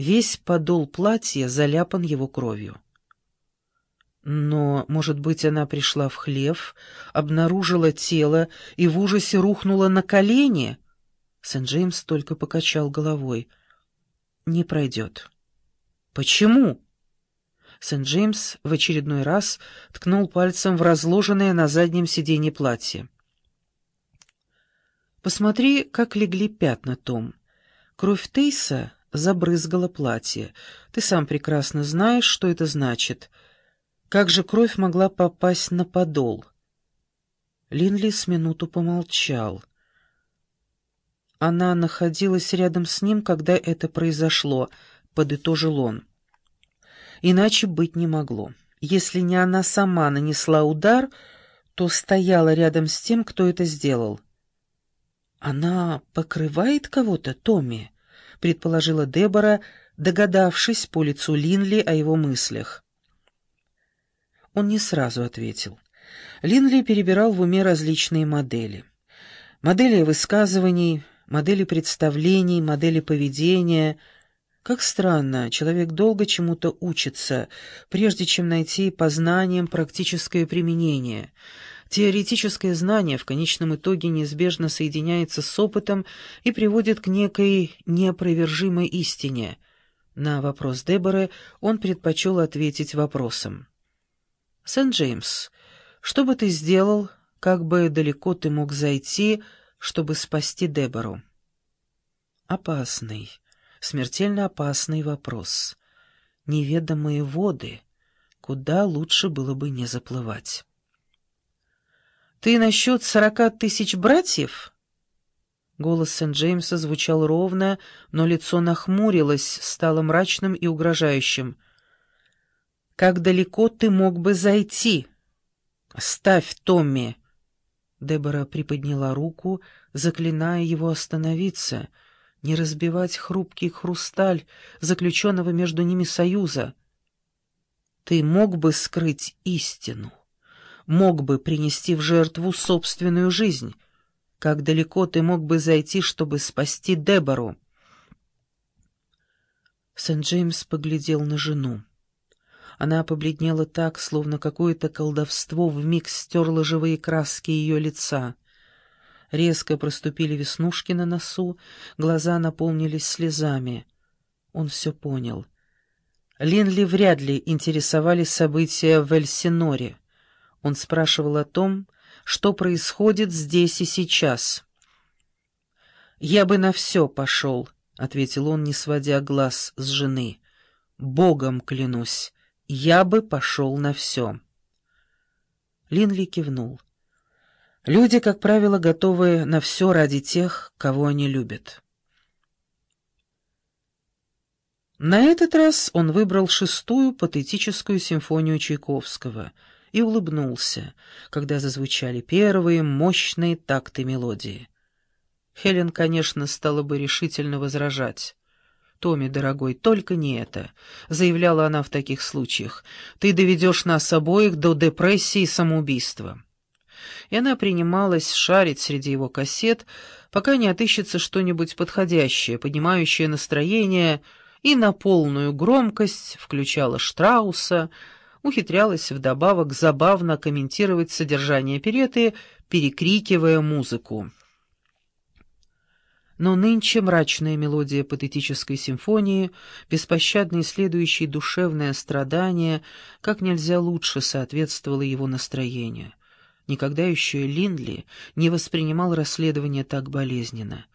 Весь подол платья заляпан его кровью. Но, может быть, она пришла в хлев, обнаружила тело и в ужасе рухнула на колени? Сент-Джеймс только покачал головой. «Не пройдет». «Почему?» Сент-Джеймс в очередной раз ткнул пальцем в разложенное на заднем сиденье платье. «Посмотри, как легли пятна, Том. Кровь Тейса забрызгала платье. Ты сам прекрасно знаешь, что это значит. Как же кровь могла попасть на подол?» Линли с минуту помолчал. Она находилась рядом с ним, когда это произошло, подытожил он. Иначе быть не могло. Если не она сама нанесла удар, то стояла рядом с тем, кто это сделал. «Она покрывает кого-то, Томми?» — предположила Дебора, догадавшись по лицу Линли о его мыслях. Он не сразу ответил. Линли перебирал в уме различные модели. Модели высказываний, модели представлений, модели поведения — как странно, человек долго чему-то учится, прежде чем найти познанием практическое применение. Теоретическое знание в конечном итоге неизбежно соединяется с опытом и приводит к некой неопровержимой истине. На вопрос Деборы он предпочел ответить вопросом. «Сент-Джеймс, что бы ты сделал, как бы далеко ты мог зайти, чтобы спасти Дебору?» «Опасный» смертельно опасный вопрос. Неведомые воды, куда лучше было бы не заплывать. «Ты насчет сорока тысяч братьев?» Голос Сент-Джеймса звучал ровно, но лицо нахмурилось, стало мрачным и угрожающим. «Как далеко ты мог бы зайти?» «Ставь, Томми!» Дебора приподняла руку, заклиная его остановиться — не разбивать хрупкий хрусталь, заключенного между ними союза. Ты мог бы скрыть истину, мог бы принести в жертву собственную жизнь. Как далеко ты мог бы зайти, чтобы спасти Дебору? Сент-Джеймс поглядел на жену. Она побледнела так, словно какое-то колдовство вмиг стерло живые краски ее лица. Резко проступили веснушки на носу, глаза наполнились слезами. Он все понял. Линли вряд ли интересовали события в Эльсиноре. Он спрашивал о том, что происходит здесь и сейчас. «Я бы на все пошел», — ответил он, не сводя глаз с жены. «Богом клянусь, я бы пошел на все». Линли кивнул. Люди, как правило, готовы на все ради тех, кого они любят. На этот раз он выбрал шестую патетическую симфонию Чайковского и улыбнулся, когда зазвучали первые мощные такты мелодии. Хелен, конечно, стала бы решительно возражать. «Томми, дорогой, только не это», — заявляла она в таких случаях. «Ты доведешь нас обоих до депрессии и самоубийства» и она принималась шарить среди его кассет, пока не отыщется что-нибудь подходящее, поднимающее настроение, и на полную громкость включала Штрауса, ухитрялась вдобавок забавно комментировать содержание переты, перекрикивая музыку. Но нынче мрачная мелодия патетической симфонии, беспощадно исследующей душевное страдание, как нельзя лучше соответствовала его настроению. Никогда еще Линдли не воспринимал расследование так болезненно.